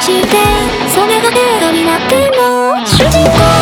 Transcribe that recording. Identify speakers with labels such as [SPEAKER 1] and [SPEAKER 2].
[SPEAKER 1] してそれが映画になっても主人公